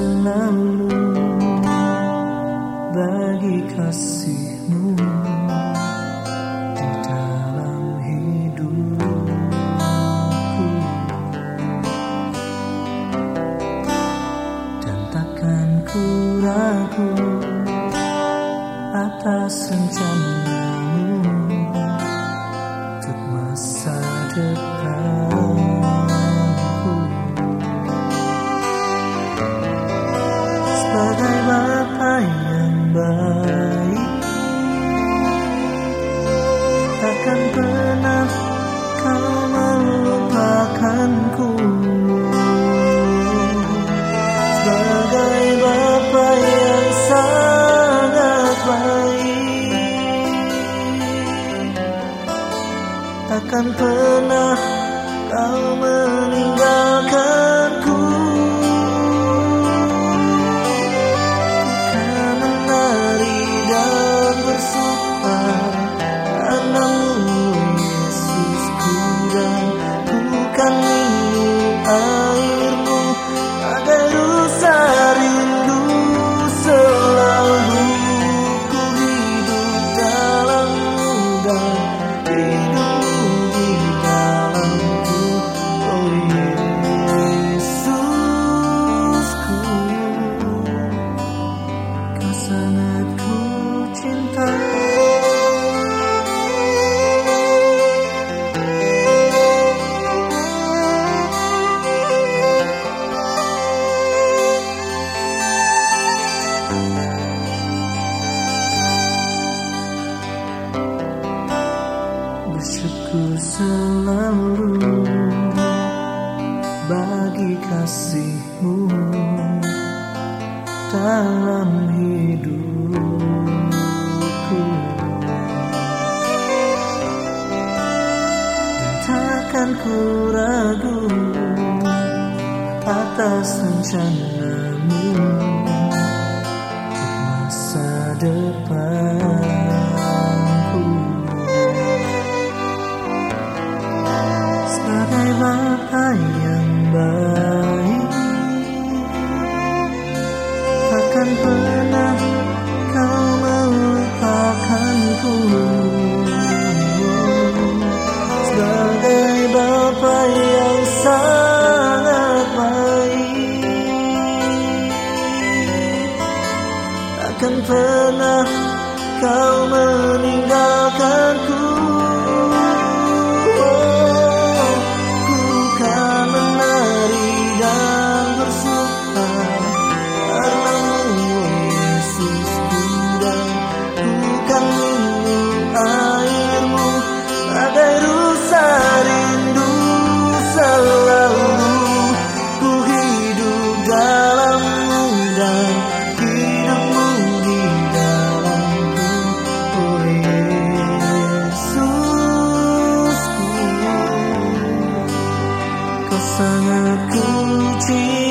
selalu bagi kasihmu di dalam hidupku dan takkan ku ragu atas rencanamu untuk masa depan. Melupakanku Sebagai Bapa yang sangat baik Takkan pernah kau meninggalkanku Bersyukur selalu bagi kasihmu dalam hidupku. Takkan ku ragu atas rencanamu. Untuk masa depanku Bapa yang baik. Takkan pernah kau melupakanku. Sebagai Bapa yang sangat baik Takkan pernah kau meninggalkanku sangat ku cinta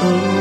Oh.